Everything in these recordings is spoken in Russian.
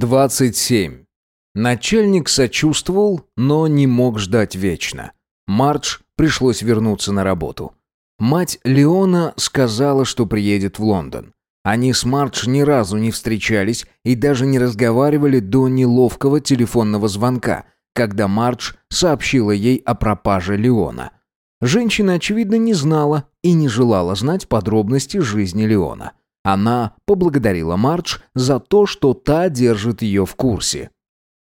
27. Начальник сочувствовал, но не мог ждать вечно. Мардж пришлось вернуться на работу. Мать Леона сказала, что приедет в Лондон. Они с Мардж ни разу не встречались и даже не разговаривали до неловкого телефонного звонка, когда Мардж сообщила ей о пропаже Леона. Женщина, очевидно, не знала и не желала знать подробности жизни Леона. Она поблагодарила Мардж за то, что та держит ее в курсе.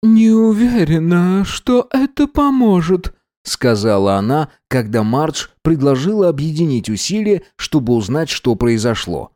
«Не уверена, что это поможет», — сказала она, когда Мардж предложила объединить усилия, чтобы узнать, что произошло.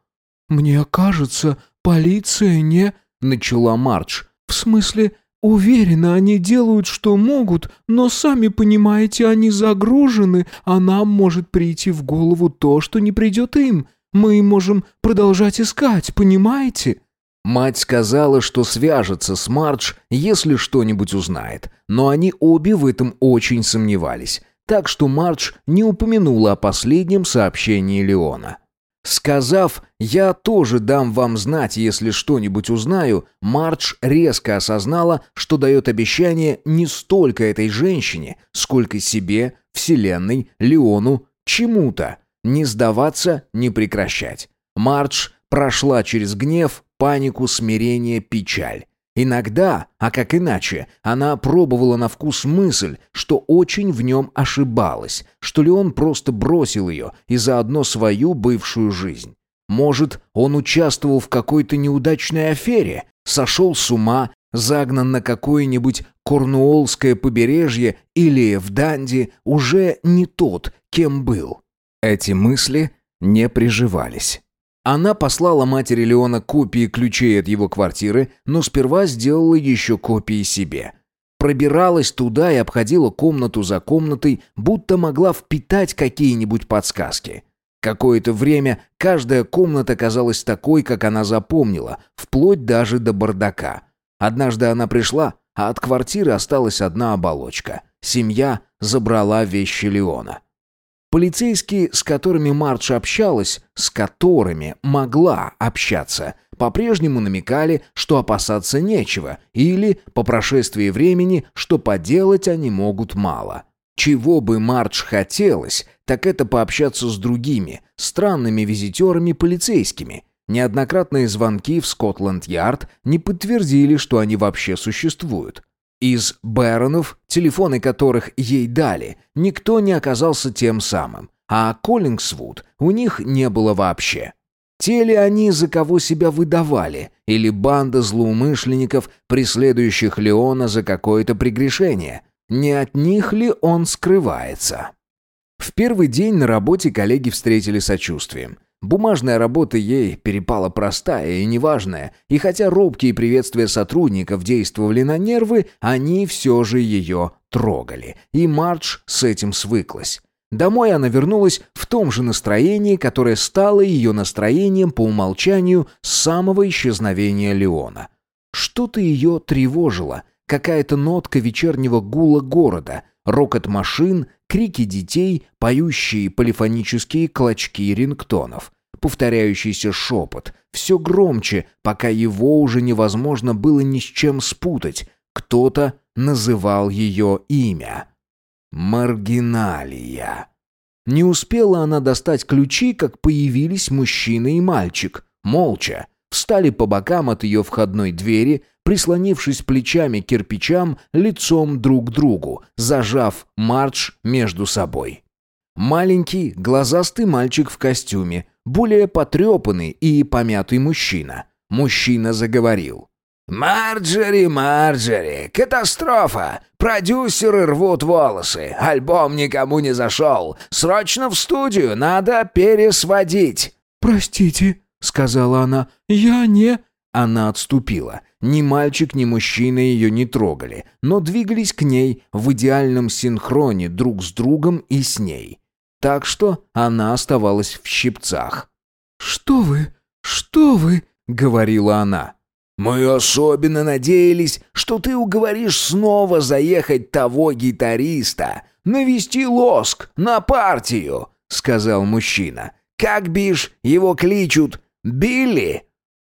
«Мне кажется, полиция не...» — начала Мардж. «В смысле, уверена, они делают, что могут, но, сами понимаете, они загружены, а нам может прийти в голову то, что не придет им. Мы можем продолжать искать, понимаете?» Мать сказала, что свяжется с Мардж, если что-нибудь узнает, но они обе в этом очень сомневались, так что Мардж не упомянула о последнем сообщении Леона. Сказав «я тоже дам вам знать, если что-нибудь узнаю», Мардж резко осознала, что дает обещание не столько этой женщине, сколько себе, Вселенной, Леону, чему-то. Не сдаваться, не прекращать. Мардж прошла через гнев, панику, смирение, печаль. Иногда, а как иначе, она пробовала на вкус мысль, что очень в нем ошибалась, что ли он просто бросил ее и заодно свою бывшую жизнь. Может, он участвовал в какой-то неудачной афере, сошел с ума, загнан на какое-нибудь корнуоллское побережье или в Данди уже не тот, кем был. Эти мысли не приживались. Она послала матери Леона копии ключей от его квартиры, но сперва сделала еще копии себе. Пробиралась туда и обходила комнату за комнатой, будто могла впитать какие-нибудь подсказки. Какое-то время каждая комната казалась такой, как она запомнила, вплоть даже до бардака. Однажды она пришла, а от квартиры осталась одна оболочка. Семья забрала вещи Леона. Полицейские, с которыми Мардж общалась, с которыми могла общаться, по-прежнему намекали, что опасаться нечего, или, по прошествии времени, что поделать они могут мало. Чего бы Мардж хотелось, так это пообщаться с другими, странными визитерами полицейскими. Неоднократные звонки в Скотланд-Ярд не подтвердили, что они вообще существуют. Из Бэронов, телефоны которых ей дали, никто не оказался тем самым, а Коллингсвуд у них не было вообще. Те ли они, за кого себя выдавали, или банда злоумышленников, преследующих Леона за какое-то прегрешение? Не от них ли он скрывается? В первый день на работе коллеги встретили сочувствием. Бумажная работа ей перепала простая и неважная, и хотя робкие приветствия сотрудников действовали на нервы, они все же ее трогали, и Мардж с этим свыклась. Домой она вернулась в том же настроении, которое стало ее настроением по умолчанию с самого исчезновения Леона. Что-то ее тревожило, какая-то нотка вечернего гула города, рокот машин, крики детей, поющие полифонические клочки рингтонов, повторяющийся шепот, все громче, пока его уже невозможно было ни с чем спутать. Кто-то называл ее имя. Маргиналия. Не успела она достать ключи, как появились мужчина и мальчик, молча, встали по бокам от ее входной двери, прислонившись плечами к кирпичам, лицом друг к другу, зажав Мардж между собой. Маленький, глазастый мальчик в костюме, более потрепанный и помятый мужчина. Мужчина заговорил. «Марджери, Марджери, катастрофа! Продюсеры рвут волосы, альбом никому не зашел. Срочно в студию, надо пересводить!» «Простите», — сказала она, — «я не...» Она отступила. Ни мальчик, ни мужчина ее не трогали, но двигались к ней в идеальном синхроне друг с другом и с ней. Так что она оставалась в щипцах. «Что вы? Что вы?» — говорила она. «Мы особенно надеялись, что ты уговоришь снова заехать того гитариста, навести лоск на партию», — сказал мужчина. «Как бишь его кличут? Билли?»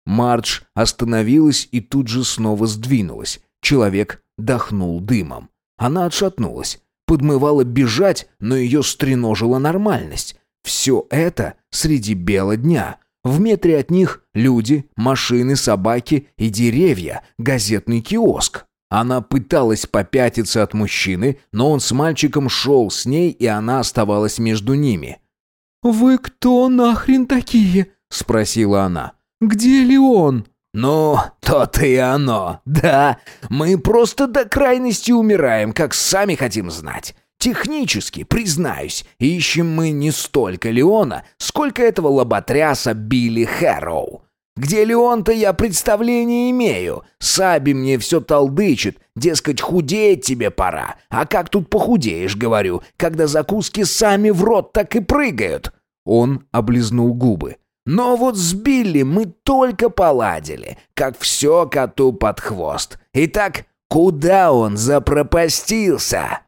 Мардж остановилась и тут же снова сдвинулась. Человек дохнул дымом. Она отшатнулась. Подмывала бежать, но ее стреножила нормальность. Все это среди бела дня. В метре от них люди, машины, собаки и деревья, газетный киоск. Она пыталась попятиться от мужчины, но он с мальчиком шел с ней, и она оставалась между ними. «Вы кто нахрен такие?» — спросила она. «Где Леон?» «Ну, то-то и оно, да. Мы просто до крайности умираем, как сами хотим знать. Технически, признаюсь, ищем мы не столько Леона, сколько этого лоботряса Билли Хэроу. Где Леон-то я представления имею. Саби мне все толдычит, дескать, худеть тебе пора. А как тут похудеешь, говорю, когда закуски сами в рот так и прыгают?» Он облизнул губы. Но вот с Билли мы только поладили, как все коту под хвост. Итак, куда он запропастился?»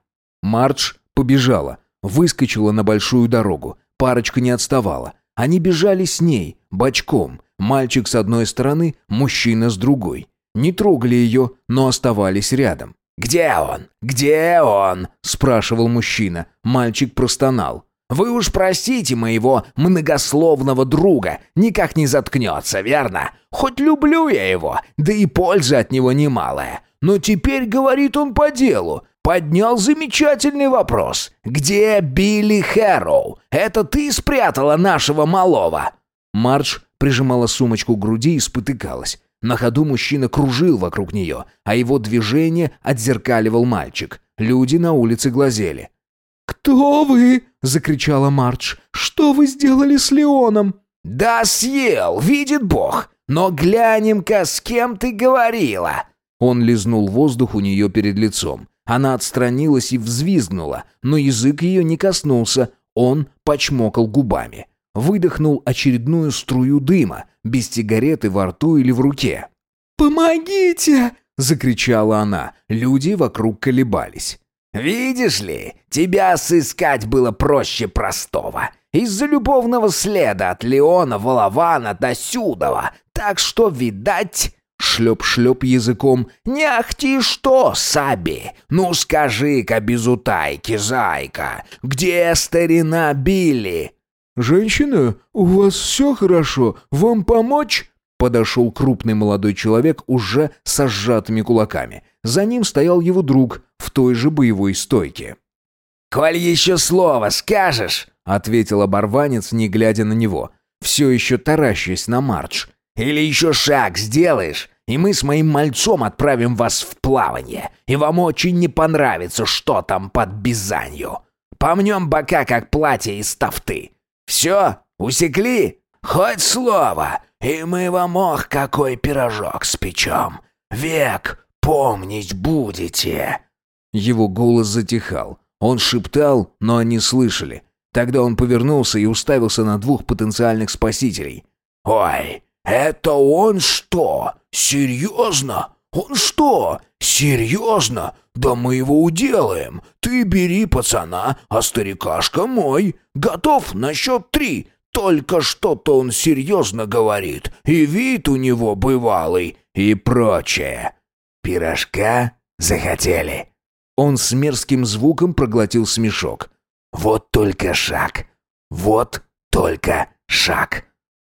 Мардж побежала, выскочила на большую дорогу. Парочка не отставала. Они бежали с ней, бочком. Мальчик с одной стороны, мужчина с другой. Не трогали ее, но оставались рядом. «Где он? Где он?» – спрашивал мужчина. Мальчик простонал. Вы уж простите моего многословного друга, никак не заткнется, верно? Хоть люблю я его, да и польза от него немалая. Но теперь говорит он по делу. Поднял замечательный вопрос. Где Билли Хэроу? Это ты спрятала нашего малого?» Мардж прижимала сумочку к груди и спотыкалась. На ходу мужчина кружил вокруг нее, а его движение отзеркаливал мальчик. Люди на улице глазели. «Кто вы?» — закричала Мардж. «Что вы сделали с Леоном?» «Да съел, видит Бог. Но глянем-ка, с кем ты говорила?» Он лизнул воздух у нее перед лицом. Она отстранилась и взвизгнула, но язык ее не коснулся, он почмокал губами. Выдохнул очередную струю дыма, без сигареты во рту или в руке. «Помогите!» — закричала она. Люди вокруг колебались. «Видишь ли, тебя сыскать было проще простого. Из-за любовного следа от Леона Волована до Сюдова. Так что, видать...» Шлеп-шлеп языком. «Не ахти что, Саби! Ну скажи-ка без утайки, зайка, где старина Билли?» «Женщина, у вас все хорошо? Вам помочь?» Подошел крупный молодой человек уже со сжатыми кулаками. За ним стоял его друг в той же боевой стойке. «Коль еще слово скажешь», — ответил оборванец, не глядя на него, все еще таращась на Мардж. «Или еще шаг сделаешь, и мы с моим мальцом отправим вас в плавание, и вам очень не понравится, что там под Бизанью. Помнем бока, как платье из тафты. Все, усекли? Хоть слово, и мы вам ох какой пирожок спечем. Век помнить будете!» Его голос затихал. Он шептал, но они слышали. Тогда он повернулся и уставился на двух потенциальных спасителей. «Ой, это он что? Серьезно? Он что? Серьезно? Да мы его уделаем. Ты бери пацана, а старикашка мой. Готов на счет три. Только что-то он серьезно говорит, и вид у него бывалый, и прочее. Пирожка захотели?» Он с мерзким звуком проглотил смешок. «Вот только шаг. Вот только шаг».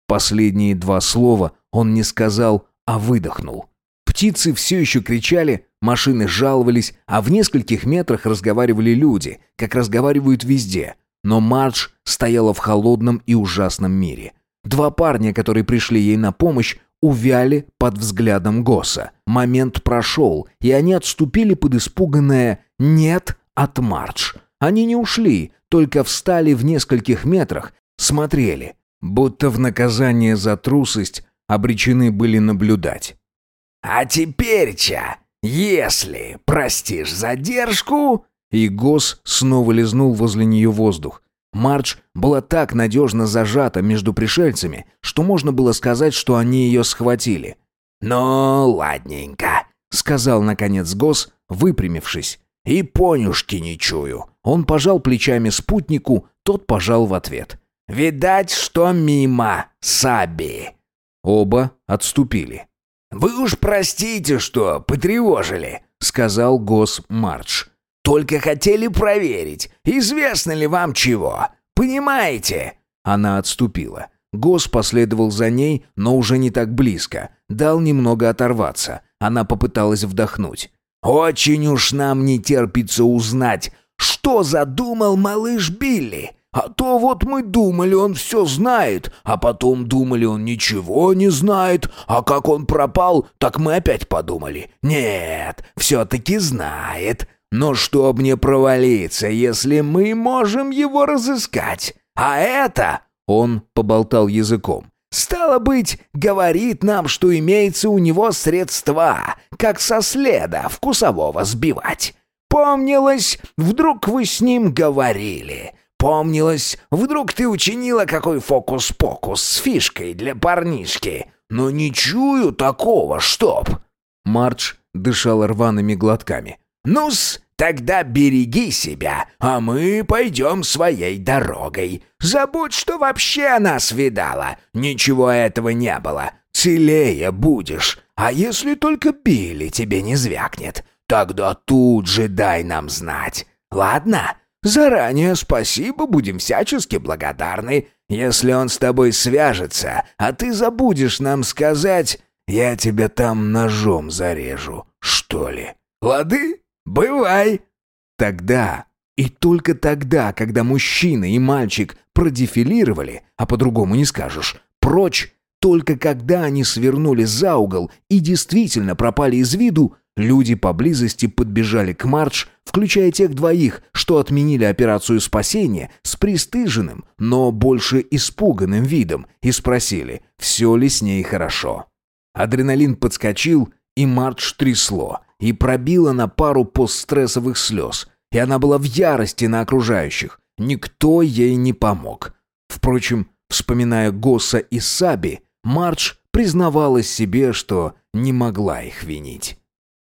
Последние два слова он не сказал, а выдохнул. Птицы все еще кричали, машины жаловались, а в нескольких метрах разговаривали люди, как разговаривают везде. Но Мардж стояла в холодном и ужасном мире. Два парня, которые пришли ей на помощь, увяли под взглядом Госса. Момент прошел, и они отступили под испуганное «нет» от Мардж. Они не ушли, только встали в нескольких метрах, смотрели, будто в наказание за трусость обречены были наблюдать. «А теперь-ча, если простишь задержку...» И Гос снова лизнул возле нее воздух. Мардж была так надежно зажата между пришельцами, что можно было сказать, что они ее схватили. «Ну, ладненько», — сказал наконец Гос, выпрямившись. «И понюшки не чую». Он пожал плечами спутнику, тот пожал в ответ. «Видать, что мимо, Саби». Оба отступили. «Вы уж простите, что потревожили», — сказал Гос Мардж. «Только хотели проверить, известно ли вам чего. Понимаете?» Она отступила. Гос последовал за ней, но уже не так близко. Дал немного оторваться. Она попыталась вдохнуть. «Очень уж нам не терпится узнать, что задумал малыш Билли. А то вот мы думали, он все знает, а потом думали, он ничего не знает, а как он пропал, так мы опять подумали. Нет, все-таки знает. Но чтоб не провалиться, если мы можем его разыскать. А это...» Он поболтал языком. «Стало быть, говорит нам, что имеется у него средства, как со следа вкусового сбивать. Помнилось, вдруг вы с ним говорили. Помнилось, вдруг ты учинила какой фокус-покус с фишкой для парнишки. Но не чую такого, чтоб...» Мардж дышал рваными глотками. «Ну-с, тогда береги себя, а мы пойдем своей дорогой. Забудь, что вообще нас видала. Ничего этого не было. Целее будешь. А если только Билли тебе не звякнет, тогда тут же дай нам знать. Ладно?» Заранее спасибо, будем всячески благодарны. Если он с тобой свяжется, а ты забудешь нам сказать, я тебя там ножом зарежу, что ли. Лады? Бывай!» Тогда, и только тогда, когда мужчина и мальчик продефилировали, а по-другому не скажешь, прочь, только когда они свернули за угол и действительно пропали из виду, Люди поблизости подбежали к Мардж, включая тех двоих, что отменили операцию спасения с пристыженным, но больше испуганным видом, и спросили, все ли с ней хорошо. Адреналин подскочил, и Мардж трясло, и пробило на пару постстрессовых слез, и она была в ярости на окружающих. Никто ей не помог. Впрочем, вспоминая Госса и Саби, Мардж признавалась себе, что не могла их винить.